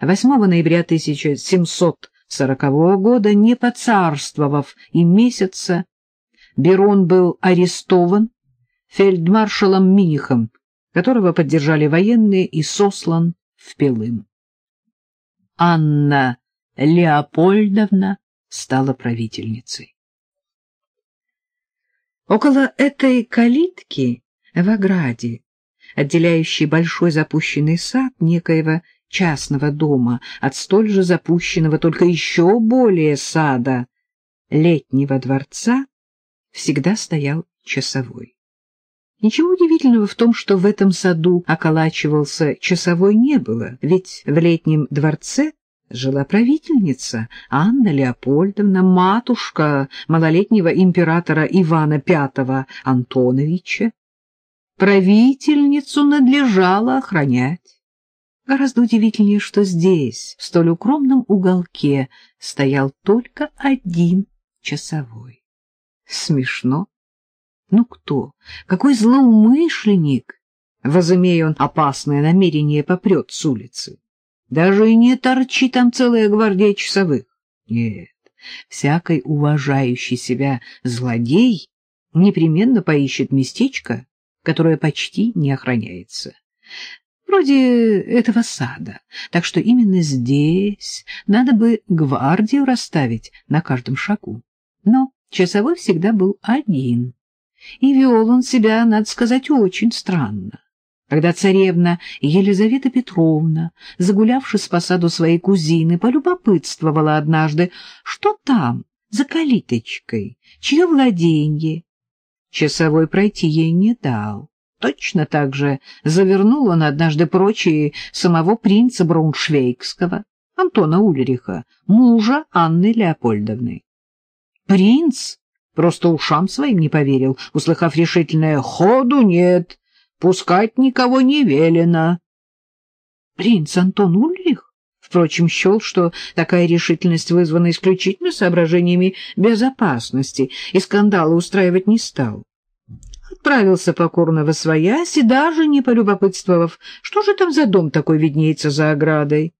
8 ноября 1740 года, не поцарствовав и месяца, Берон был арестован фельдмаршалом Минихом, которого поддержали военные, и сослан в Пелым. Анна Леопольдовна стала правительницей. Около этой калитки в ограде, отделяющей большой запущенный сад некоего частного дома от столь же запущенного, только еще более сада, летнего дворца, всегда стоял часовой. Ничего удивительного в том, что в этом саду околачивался часовой не было, ведь в летнем дворце жила правительница Анна Леопольдовна, матушка малолетнего императора Ивана V Антоновича. Правительницу надлежало охранять. Гораздо удивительнее, что здесь, в столь укромном уголке, стоял только один часовой. Смешно. Ну кто? Какой злоумышленник, возымея он опасное намерение, попрет с улицы? Даже и не торчи там целая гвардия часовых. Нет, всякий уважающий себя злодей непременно поищет местечко, которое почти не охраняется. Вроде этого сада. Так что именно здесь надо бы гвардию расставить на каждом шагу. Но часовой всегда был один. И вел он себя, надо сказать, очень странно. Когда царевна Елизавета Петровна, загулявшись по саду своей кузины, полюбопытствовала однажды, что там, за калиточкой, чье владенье, часовой пройти ей не дал. Точно так же завернул он однажды прочие самого принца Брауншвейгского, Антона Ульриха, мужа Анны Леопольдовны. Принц просто ушам своим не поверил, услыхав решительное «ходу нет», пускать никого не велено. Принц Антон Ульрих, впрочем, счел, что такая решительность вызвана исключительно соображениями безопасности, и скандала устраивать не стал. Отправился покорно во своясь и даже не полюбопытствовав, что же там за дом такой виднеется за оградой.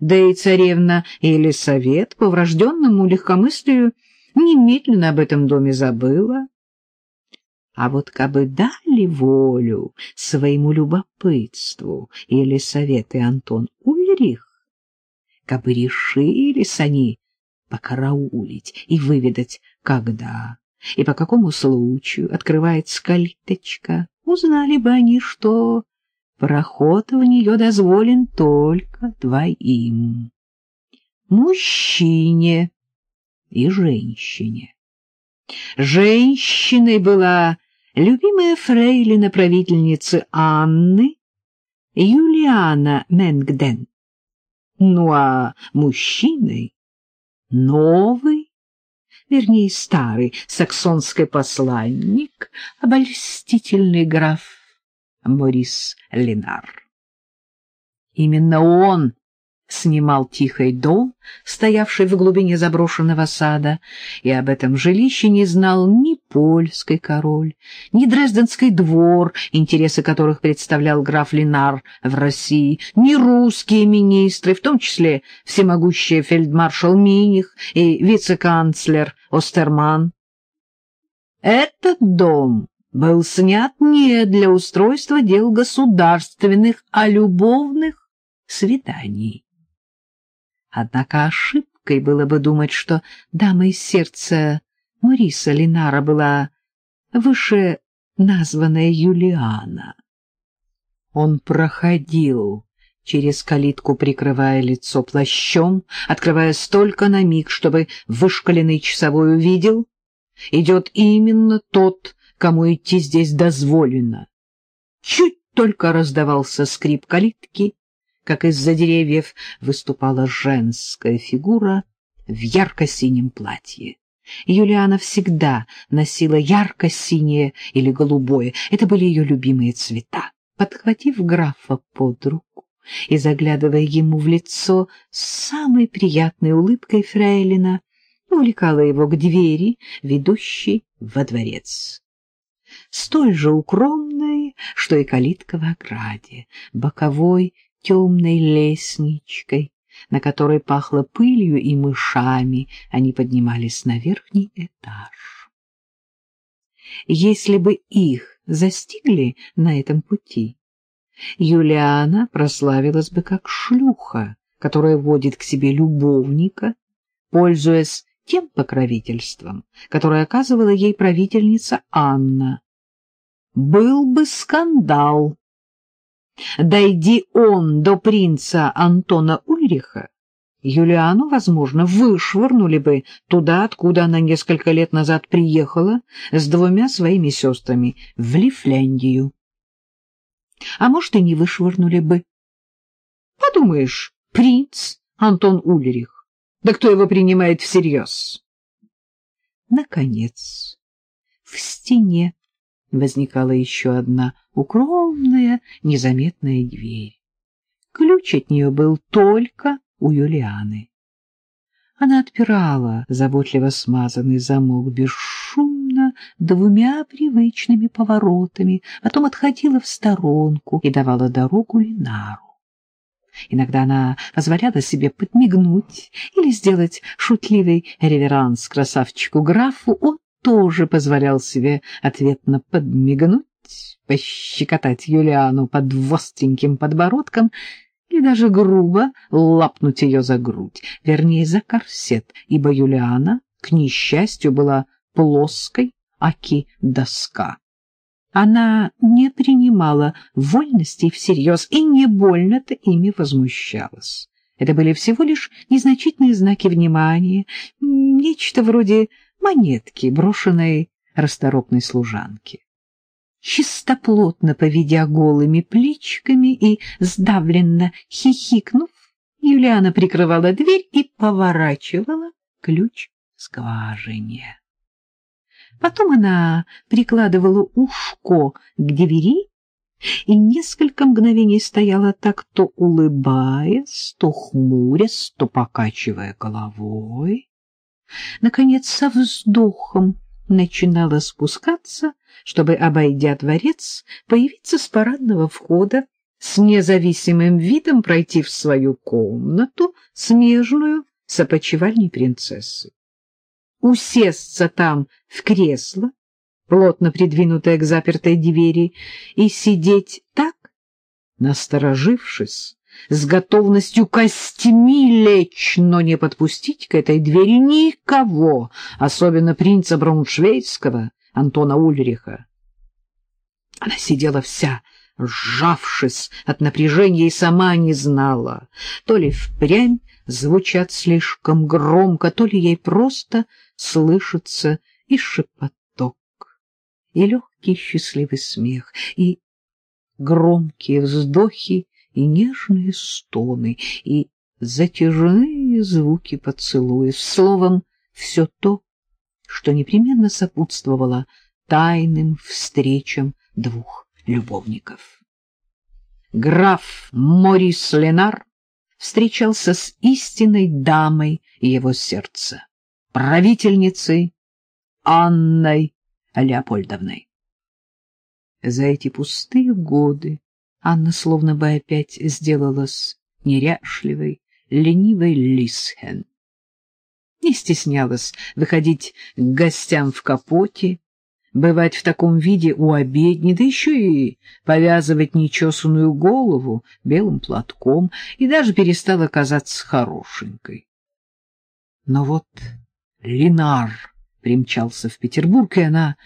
Да и царевна Елисавет по врожденному легкомыслию немедленно об этом доме забыла. А вот кабы дали волю своему любопытству или советы Антон Ульрих, кабы решились они покараулить и выведать, когда и по какому случаю открывается калиточка, узнали бы они, что проход в нее дозволен только двоим — мужчине и женщине. Женщиной была любимая фрейлина правительницы Анны Юлиана Менгден. Ну а мужчиной новый, вернее старый саксонский посланник, обольстительный граф Морис Ленар. Именно он снимал тихий дом, стоявший в глубине заброшенного сада, и об этом жилище не знал ни польский король, ни дрезденский двор, интересы которых представлял граф Ленар в России, ни русские министры, в том числе всемогущий фельдмаршал Миних и вице-канцлер Остерман. Этот дом был снят не для устройства дел государственных, а любовных свиданий. Однако ошибкой было бы думать, что дама из сердца Мариса Линара была выше названная Юлиана. Он проходил через калитку, прикрывая лицо плащом, открывая столько на миг, чтобы вышкаленный часовой увидел, идет именно тот, кому идти здесь дозволено. Чуть только раздавался скрип калитки, как из-за деревьев выступала женская фигура в ярко-синем платье. Юлиана всегда носила ярко-синее или голубое. Это были ее любимые цвета. Подхватив графа под руку и заглядывая ему в лицо с самой приятной улыбкой Фрейлина, увлекала его к двери, ведущей во дворец. Столь же укромной, что и калитка в ограде, боковой темной лестничкой, на которой пахло пылью и мышами, они поднимались на верхний этаж. Если бы их застигли на этом пути, Юлиана прославилась бы как шлюха, которая водит к себе любовника, пользуясь тем покровительством, которое оказывала ей правительница Анна. Был бы скандал. Дойди он до принца Антона Ульриха, Юлиану, возможно, вышвырнули бы туда, откуда она несколько лет назад приехала с двумя своими сестрами, в Лифляндию. А может, и не вышвырнули бы. Подумаешь, принц Антон Ульрих. Да кто его принимает всерьез? Наконец, в стене возникала еще одна укромная, незаметная дверь. Ключ от нее был только у Юлианы. Она отпирала заботливо смазанный замок бесшумно, двумя привычными поворотами, потом отходила в сторонку и давала дорогу Линару. Иногда она позволяла себе подмигнуть или сделать шутливый реверанс красавчику графу. Он тоже позволял себе ответно подмигнуть, пощекотать Юлиану под востеньким подбородком и даже грубо лапнуть ее за грудь, вернее, за корсет, ибо Юлиана, к несчастью, была плоской, аки доска. Она не принимала вольностей всерьез и не больно-то ими возмущалась. Это были всего лишь незначительные знаки внимания, нечто вроде монетки, брошенной расторопной служанки чистоплотно поведя голыми плечиками и сдавленно хихикнув, Юлиана прикрывала дверь и поворачивала ключ скважине. Потом она прикладывала ушко к двери и несколько мгновений стояла так, то улыбаясь, то хмурясь, то покачивая головой. Наконец, со вздохом начинала спускаться, чтобы, обойдя дворец, появиться с парадного входа, с независимым видом пройти в свою комнату, смежную с опочивальней принцессы. Усесться там в кресло, плотно придвинутое к запертой двери, и сидеть так, насторожившись, с готовностью костями лечь, но не подпустить к этой двери никого, особенно принца Брауншвейгского, Антона Ульриха. Она сидела вся, сжавшись от напряжения, и сама не знала, то ли впрямь звучат слишком громко, то ли ей просто слышится и шепоток, и легкий счастливый смех, и громкие вздохи, и нежные стоны, и затяжные звуки поцелуев, словом, все то, что непременно сопутствовало тайным встречам двух любовников. Граф Морис Ленар встречался с истинной дамой его сердца, правительницей Анной Леопольдовной. За эти пустые годы Анна словно бы опять сделалась неряшливой, ленивой Лисхен. Не стеснялась выходить к гостям в капоте, бывать в таком виде у обедни, да еще и повязывать нечесанную голову белым платком, и даже перестала казаться хорошенькой. Но вот Линар примчался в Петербург, и она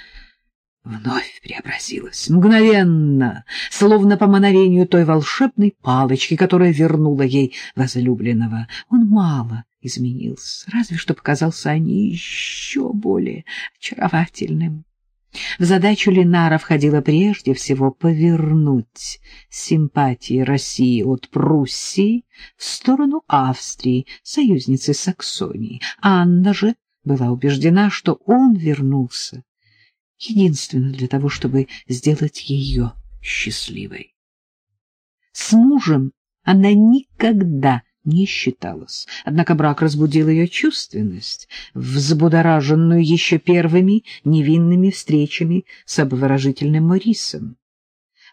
вновь преобразилась, мгновенно, словно по мановению той волшебной палочки, которая вернула ей возлюбленного. Он мало изменился, разве что показался они еще более очаровательным. В задачу Ленара входило прежде всего повернуть симпатии России от Пруссии в сторону Австрии, союзницы Саксонии. Анна же была убеждена, что он вернулся единственно для того, чтобы сделать ее счастливой. С мужем она никогда не считалась, однако брак разбудил ее чувственность, взбудораженную еще первыми невинными встречами с обворожительным Морисом.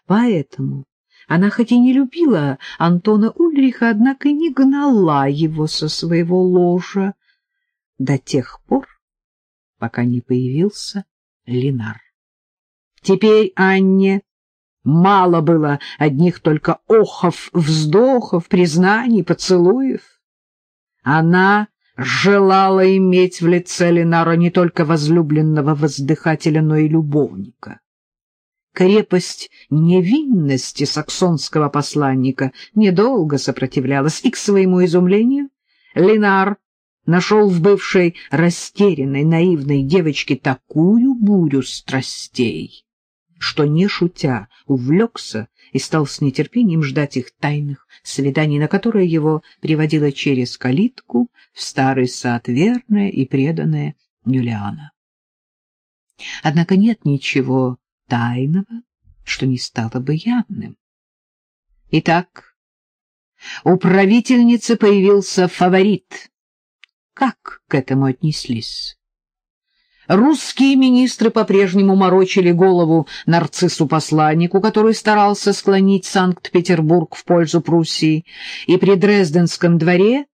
Поэтому Она хоть и не любила Антона Ульриха, однако не гнала его со своего ложа до тех пор, пока не появился Ленар. Теперь Анне мало было одних только охов, вздохов, признаний, поцелуев. Она желала иметь в лице Ленара не только возлюбленного воздыхателя, но и любовника. Крепость невинности саксонского посланника недолго сопротивлялась, и, к своему изумлению, Ленар нашел в бывшей растерянной, наивной девочке такую бурю страстей, что, не шутя, увлекся и стал с нетерпением ждать их тайных свиданий, на которые его приводила через калитку в старый сад верная и преданная Юлиана. Однако нет ничего тайного, что не стало бы явным. Итак, у правительницы появился фаворит. Как к этому отнеслись? Русские министры по-прежнему морочили голову нарциссу-посланнику, который старался склонить Санкт-Петербург в пользу Пруссии, и при Дрезденском дворе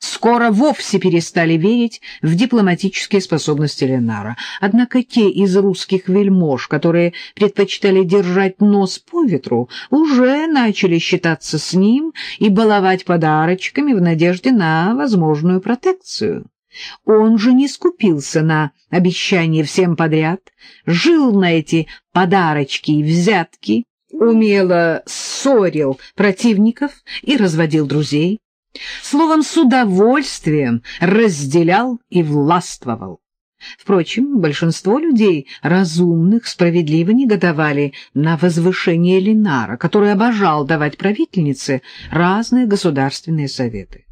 скоро вовсе перестали верить в дипломатические способности Ленара. Однако те из русских вельмож, которые предпочитали держать нос по ветру, уже начали считаться с ним и баловать подарочками в надежде на возможную протекцию. Он же не скупился на обещания всем подряд, жил на эти подарочки и взятки, умело ссорил противников и разводил друзей. Словом, с удовольствием разделял и властвовал. Впрочем, большинство людей, разумных, справедливо негодовали на возвышение Ленара, который обожал давать правительнице разные государственные советы.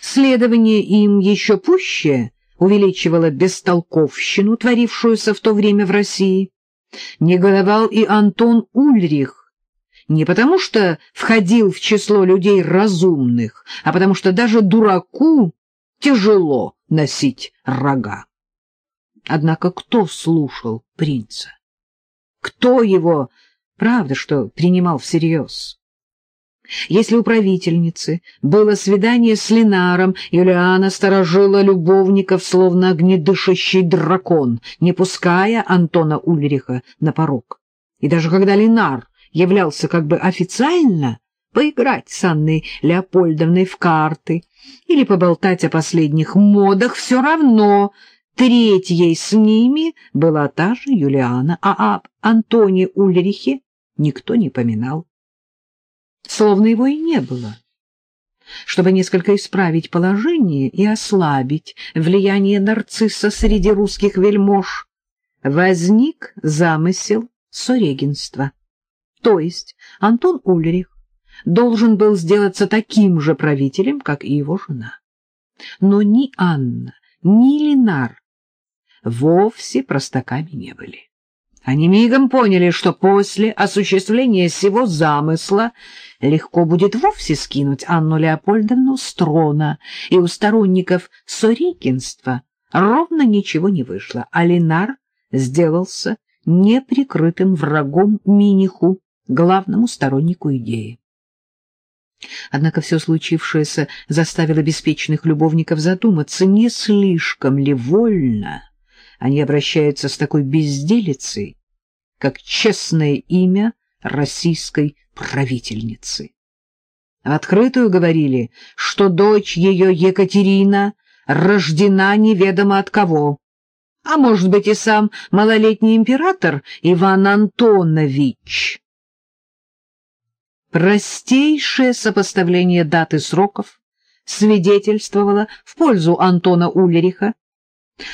Следование им еще пуще увеличивало бестолковщину, творившуюся в то время в России. Негодовал и Антон Ульрих, не потому что входил в число людей разумных, а потому что даже дураку тяжело носить рога. Однако кто слушал принца? Кто его, правда, что принимал всерьез? Если у правительницы было свидание с Ленаром, Юлиана сторожила любовников, словно огнедышащий дракон, не пуская Антона Ульриха на порог. И даже когда Ленар являлся как бы официально, поиграть с Анной Леопольдовной в карты или поболтать о последних модах, все равно третьей с ними была та же Юлиана, а об Антоне Ульрихе никто не поминал словно его и не было. Чтобы несколько исправить положение и ослабить влияние нарцисса среди русских вельмож, возник замысел сорегенства. То есть Антон Ульрих должен был сделаться таким же правителем, как и его жена. Но ни Анна, ни Ленар вовсе простаками не были. Они мигом поняли, что после осуществления всего замысла легко будет вовсе скинуть Анну Леопольдовну с трона, и у сторонников Сорикинства ровно ничего не вышло, а Ленар сделался неприкрытым врагом Миниху, главному стороннику идеи. Однако все случившееся заставило беспечных любовников задуматься, не слишком ли вольно они обращаются с такой безделицей, как честное имя российской правительницы. В открытую говорили, что дочь ее Екатерина рождена неведомо от кого, а может быть и сам малолетний император Иван Антонович. Простейшее сопоставление дат и сроков свидетельствовало в пользу Антона Ульриха,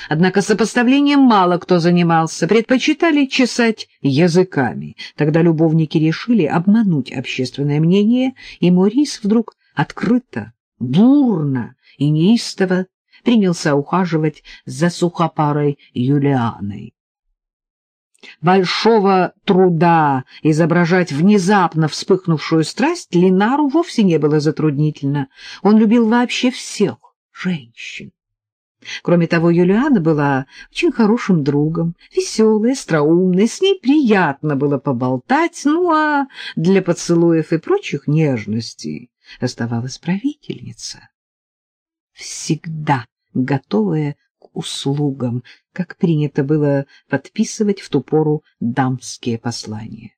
Однако сопоставлением мало кто занимался, предпочитали чесать языками. Тогда любовники решили обмануть общественное мнение, и Морис вдруг открыто, бурно и неистово принялся ухаживать за сухопарой Юлианой. Большого труда изображать внезапно вспыхнувшую страсть Линару вовсе не было затруднительно. Он любил вообще всех женщин. Кроме того, Юлиана была очень хорошим другом, веселой, остроумной, с ней приятно было поболтать, ну а для поцелуев и прочих нежностей оставалась правительница. Всегда готовая услугам, как принято было подписывать в ту пору дамские послания.